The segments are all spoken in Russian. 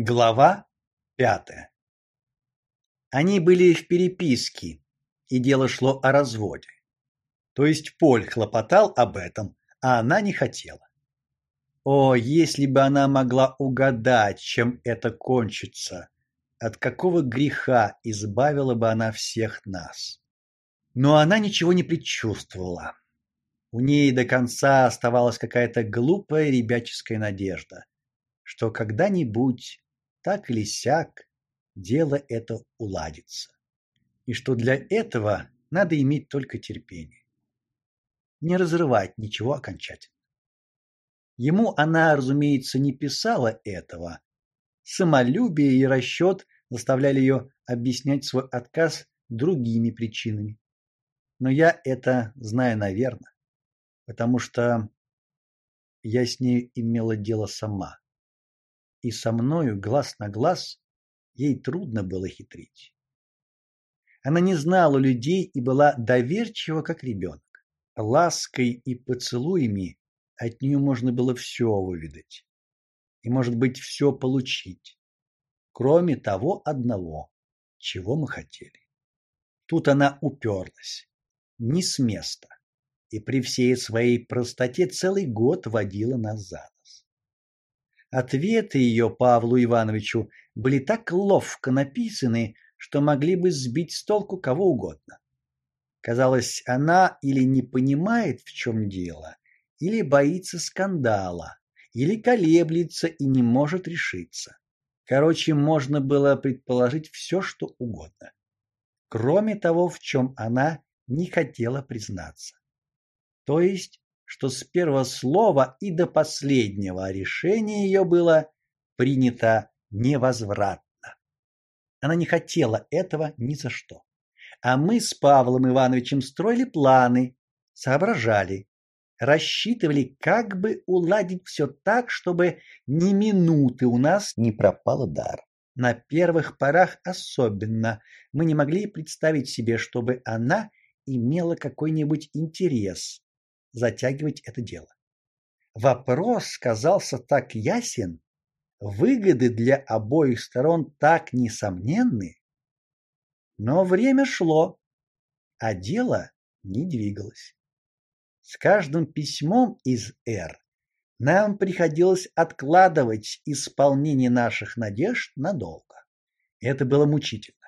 Глава пятая. Они были в переписке, и дело шло о разводе. То есть Поль хлопотал об этом, а она не хотела. О, если бы она могла угадать, чем это кончится, от какого греха избавила бы она всех нас. Но она ничего не предчувствовала. У ней до конца оставалась какая-то глупая ребяческая надежда что когда-нибудь так или сяк дело это уладится. И что для этого надо иметь только терпение. Не разрывать ничего окончательно. Ему она, разумеется, не писала этого. Самолюбие и расчет заставляли ее объяснять свой отказ другими причинами. Но я это знаю, наверное, потому что я с ней имела дело сама и со мною глаз на глаз ей трудно было хитрить. Она не знала людей и была доверчива, как ребенок. Лаской и поцелуями от нее можно было все выведать. И, может быть, все получить. Кроме того одного, чего мы хотели. Тут она уперлась. Не с места. И при всей своей простоте целый год водила нас за Ответы ее Павлу Ивановичу были так ловко написаны, что могли бы сбить с толку кого угодно. Казалось, она или не понимает, в чем дело, или боится скандала, или колеблется и не может решиться. Короче, можно было предположить все, что угодно. Кроме того, в чем она не хотела признаться. То есть что с первого слова и до последнего решение ее было принято невозвратно. Она не хотела этого ни за что. А мы с Павлом Ивановичем строили планы, соображали, рассчитывали, как бы уладить все так, чтобы ни минуты у нас не пропало дар. На первых порах особенно мы не могли представить себе, чтобы она имела какой-нибудь интерес затягивать это дело. Вопрос казался так ясен, выгоды для обоих сторон так несомненны, но время шло, а дело не двигалось. С каждым письмом из Р нам приходилось откладывать исполнение наших надежд надолго. Это было мучительно.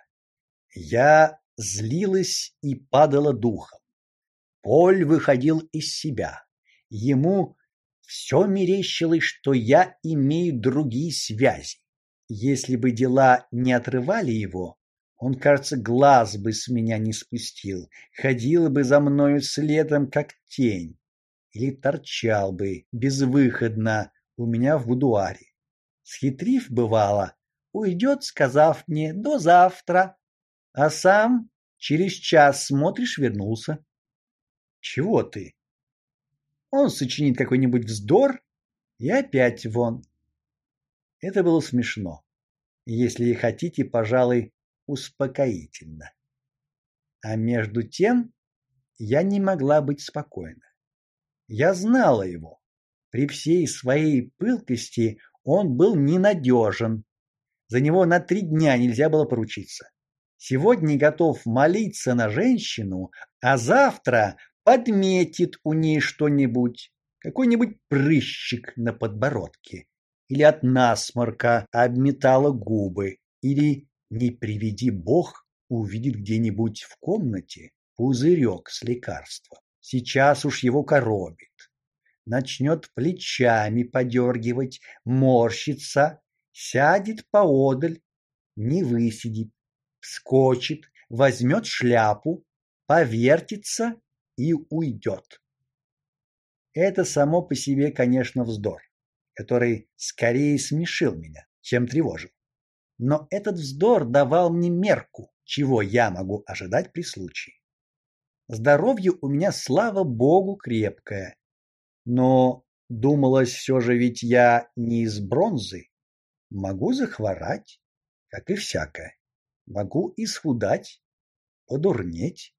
Я злилась и падала духом. Поль выходил из себя. Ему все мерещилось, что я имею другие связи. Если бы дела не отрывали его, он, кажется, глаз бы с меня не спустил, ходил бы за мною следом как тень или торчал бы безвыходно у меня в будуаре. Схитрив бывало, уйдет, сказав мне до завтра, а сам через час смотришь вернулся. Чего ты? Он сочинит какой-нибудь вздор и опять вон. Это было смешно. Если хотите, пожалуй, успокоительно. А между тем я не могла быть спокойна. Я знала его. При всей своей пылкости он был ненадежен. За него на три дня нельзя было поручиться. Сегодня готов молиться на женщину, а завтра подметит у ней что-нибудь, какой-нибудь прыщик на подбородке, или от насморка обметала губы, или, не приведи бог, увидит где-нибудь в комнате пузырек с лекарством. Сейчас уж его коробит. Начнет плечами подергивать, морщится, сядет поодаль, не высидит, вскочит, возьмет шляпу, повертится и уйдет. Это само по себе, конечно, вздор, который скорее смешил меня, чем тревожил. Но этот вздор давал мне мерку, чего я могу ожидать при случае. Здоровье у меня, слава богу, крепкое. Но думалось все же ведь я не из бронзы. Могу захворать, как и всякое. Могу исхудать, подурнеть.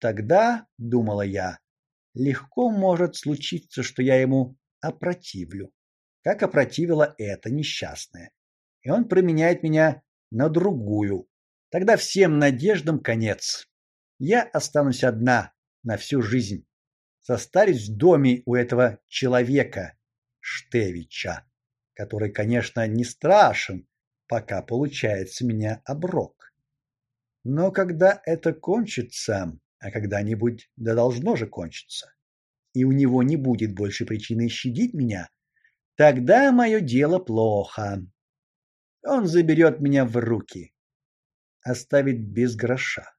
Тогда, думала я, легко может случиться, что я ему опротивлю, как опротивила эта несчастная. и он променяет меня на другую. Тогда всем надеждам конец. Я останусь одна на всю жизнь. Состарюсь в доме у этого человека Штевича, который, конечно, не страшен, пока получается меня оброк. Но когда это кончится, а когда-нибудь да должно же кончиться, и у него не будет больше причины щадить меня, тогда мое дело плохо. Он заберет меня в руки, оставит без гроша,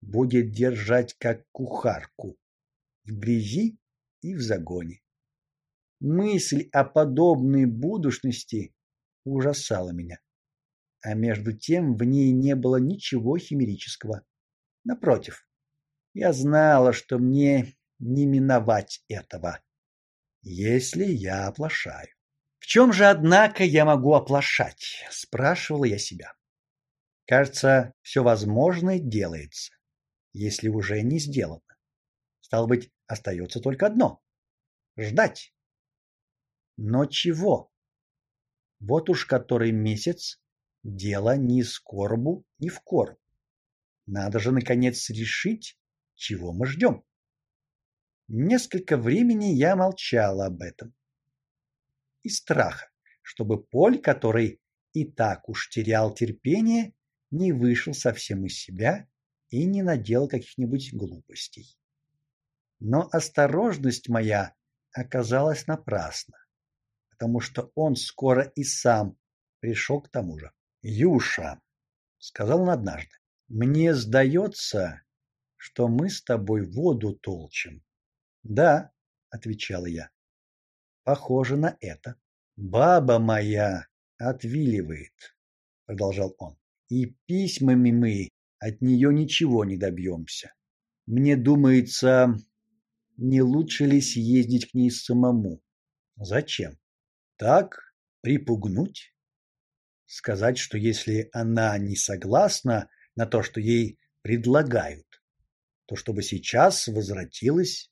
будет держать как кухарку в грязи и в загоне. Мысль о подобной будущности ужасала меня. А между тем в ней не было ничего химерического. Напротив, я знала, что мне не миновать этого, если я оплошаю. В чем же однако я могу оплошать, спрашивала я себя. Кажется, все возможное делается, если уже не сделано. Стало быть, остается только одно ждать. Но чего? Вот уж который месяц дело ни скорбу, ни в корм. Надо же наконец решить, чего мы ждем. Несколько времени я молчала об этом. Из страха, чтобы Поль, который и так уж терял терпение, не вышел совсем из себя и не наделал каких-нибудь глупостей. Но осторожность моя оказалась напрасна, потому что он скоро и сам пришел к тому же. Юша, сказал он однажды. Мне сдается, что мы с тобой воду толчем. Да, отвечала я. Похоже на это. Баба моя отвиливает, продолжал он. И письмами мы от нее ничего не добьемся. Мне думается, не лучше ли съездить к ней самому? Зачем? Так припугнуть? сказать, что если она не согласна на то, что ей предлагают, то чтобы сейчас возвратилась,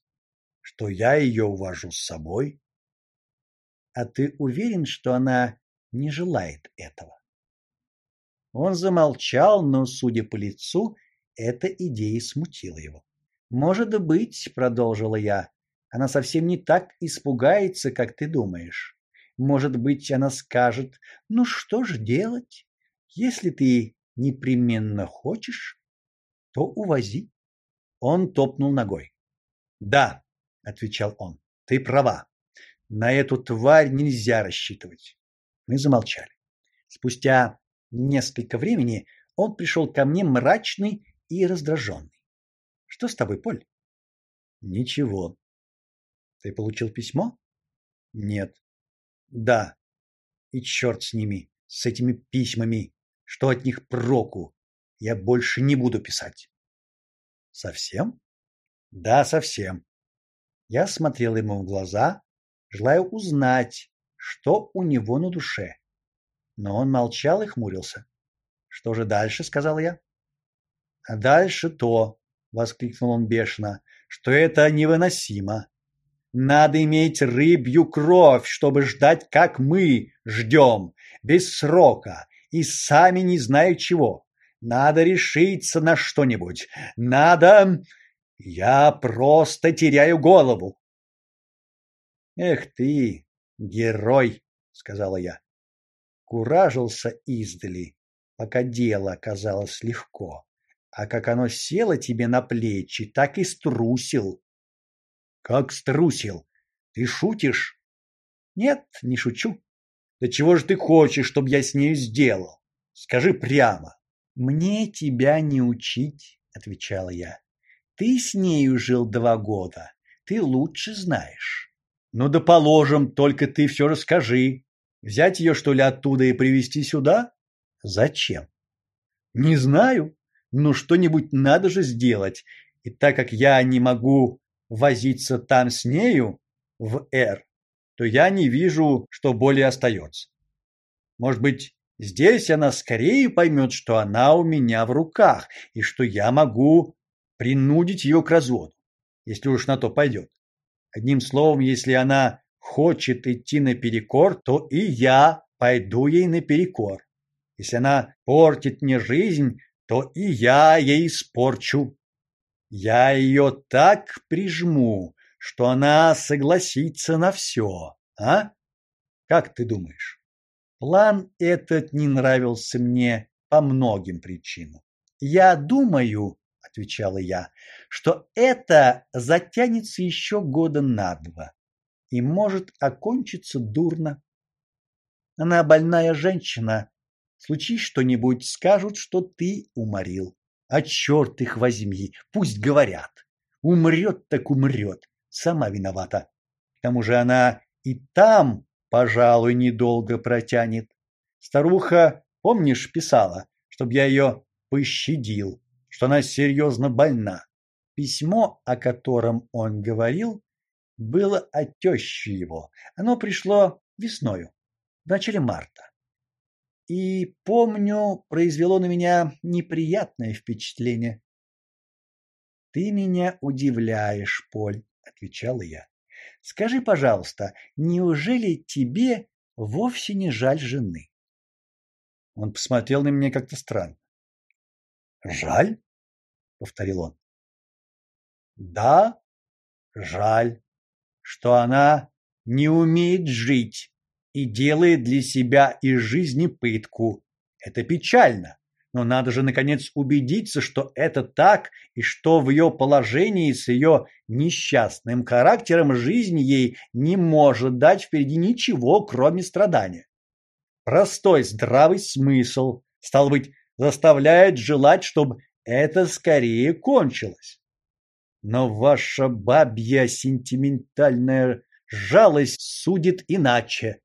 что я ее увожу с собой. А ты уверен, что она не желает этого? Он замолчал, но, судя по лицу, эта идея смутила его. Может быть, продолжила я, она совсем не так испугается, как ты думаешь. Может быть, она скажет: "Ну что ж делать? Если ты непременно хочешь, то увози". Он топнул ногой. "Да", отвечал он. "Ты права. На эту тварь нельзя рассчитывать". Мы замолчали. Спустя несколько времени он пришел ко мне мрачный и раздраженный. Что с тобой, Поль? Ничего. Ты получил письмо? Нет. Да. И черт с ними, с этими письмами. Что от них проку? Я больше не буду писать. Совсем? Да, совсем. Я смотрел ему в глаза, желая узнать, что у него на душе. Но он молчал и хмурился. Что же дальше, сказал я. А дальше то, воскликнул он бешено, что это невыносимо. Надо иметь рыбью кровь, чтобы ждать, как мы ждем, без срока и сами не зная чего. Надо решиться на что-нибудь. Надо... Я просто теряю голову. Эх ты, герой, сказала я. Куражился издали, пока дело казалось легко, а как оно село тебе на плечи, так и струсил. Как струсил? Ты шутишь? Нет, не шучу. Да чего же ты хочешь, чтобы я с ней сделал? Скажи прямо. Мне тебя не учить, отвечала я. Ты с нею жил два года. Ты лучше знаешь. Ну да положим, только ты все расскажи. Взять ее что ли оттуда и привезти сюда? Зачем? Не знаю. Ну что-нибудь надо же сделать. И так как я не могу возиться там с нею в Р, то я не вижу, что более остается. Может быть, здесь она скорее поймет, что она у меня в руках и что я могу принудить ее к разводу, если уж на то пойдет. Одним словом, если она хочет идти наперекор, то и я пойду ей наперекор. Если она портит мне жизнь, то и я ей испорчу. Я ее так прижму, что она согласится на все, а? Как ты думаешь? План этот не нравился мне по многим причинам. Я думаю, отвечала я, что это затянется еще года на два и может окончиться дурно. Она больная женщина. Случись что-нибудь, скажут, что ты уморил. А черт их возьми, пусть говорят. Умрет так умрет, сама виновата. К тому же она и там, пожалуй, недолго протянет. Старуха, помнишь, писала, чтобы я ее пощадил, что она серьезно больна. Письмо, о котором он говорил, было от тещи его. Оно пришло весною в начале марта. И помню, произвело на меня неприятное впечатление. Ты меня удивляешь, Поль, отвечала я. Скажи, пожалуйста, неужели тебе вовсе не жаль жены? Он посмотрел на меня как-то странно. Жаль? повторил он. Да, жаль, что она не умеет жить и делает для себя из жизни пытку. Это печально, но надо же наконец убедиться, что это так и что в ее положении с ее несчастным характером жизнь ей не может дать впереди ничего, кроме страдания. Простой здравый смысл, стал быть, заставляет желать, чтобы это скорее кончилось. Но ваша бабья сентиментальная жалость судит иначе.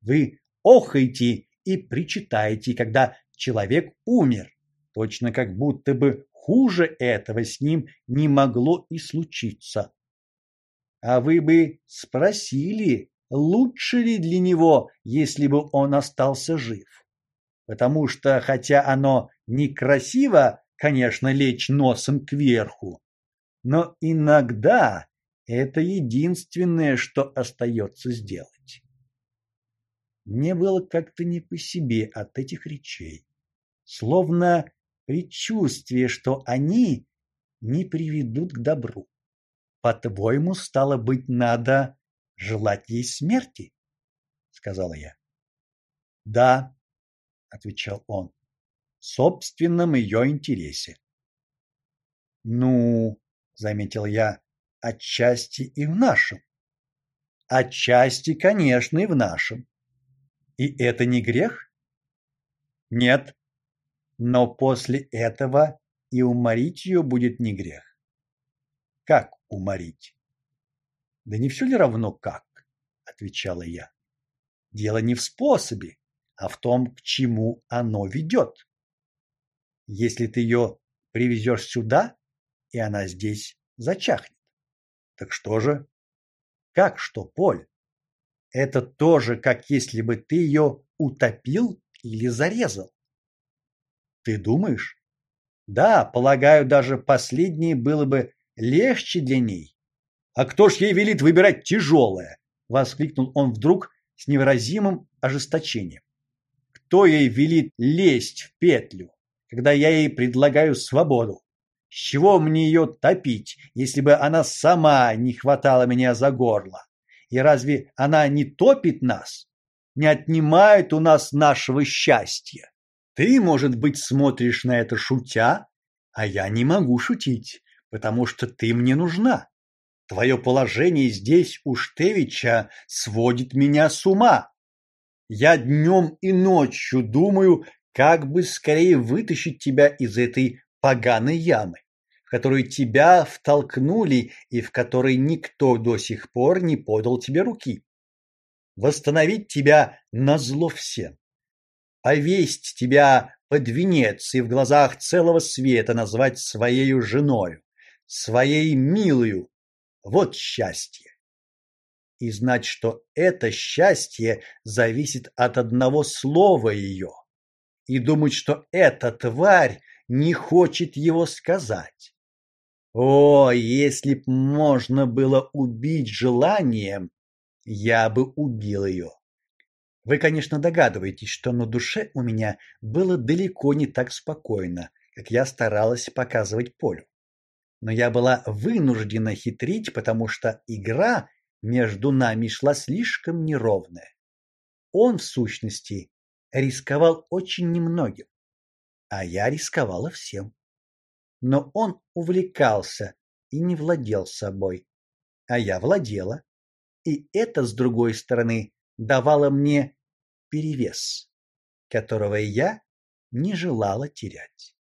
Вы охаете и причитаете, когда человек умер, точно как будто бы хуже этого с ним не могло и случиться. А вы бы спросили, лучше ли для него, если бы он остался жив. Потому что хотя оно некрасиво, конечно, лечь носом кверху, но иногда это единственное, что остается сделать. Мне было как-то не по себе от этих речей, словно предчувствие, что они не приведут к добру. По-твоему, стало быть, надо желать ей смерти, сказала я. Да, отвечал он. В собственном ее интересе. Ну, заметил я, отчасти и в нашем. Отчасти, конечно, и в нашем. И это не грех? Нет. Но после этого и уморить ее будет не грех. Как уморить? Да не все ли равно как, отвечала я. Дело не в способе, а в том, к чему оно ведет. Если ты ее привезешь сюда, и она здесь зачахнет. Так что же? Как что, Поль? Это тоже, как если бы ты ее утопил или зарезал. Ты думаешь? Да, полагаю, даже последнее было бы легче для ней. А кто ж ей велит выбирать тяжелое? воскликнул он вдруг с невыразимым ожесточением. Кто ей велит лезть в петлю, когда я ей предлагаю свободу? С чего мне ее топить, если бы она сама не хватала меня за горло? И разве она не топит нас, не отнимает у нас нашего счастья? Ты, может быть, смотришь на это шутя, а я не могу шутить, потому что ты мне нужна. Твое положение здесь у Штевича сводит меня с ума. Я днем и ночью думаю, как бы скорее вытащить тебя из этой поганой ямы которую тебя втолкнули и в которой никто до сих пор не подал тебе руки. Восстановить тебя назло всем. Повесть тебя под венец и в глазах целого света назвать своей женой, своей милою. Вот счастье. И знать, что это счастье зависит от одного слова ее. И думать, что эта тварь не хочет его сказать. О, если б можно было убить желанием, я бы убил ее. Вы, конечно, догадываетесь, что на душе у меня было далеко не так спокойно, как я старалась показывать Полю. Но я была вынуждена хитрить, потому что игра между нами шла слишком неровная. Он, в сущности, рисковал очень немногим, а я рисковала всем. Но он увлекался и не владел собой, а я владела. И это, с другой стороны, давало мне перевес, которого я не желала терять.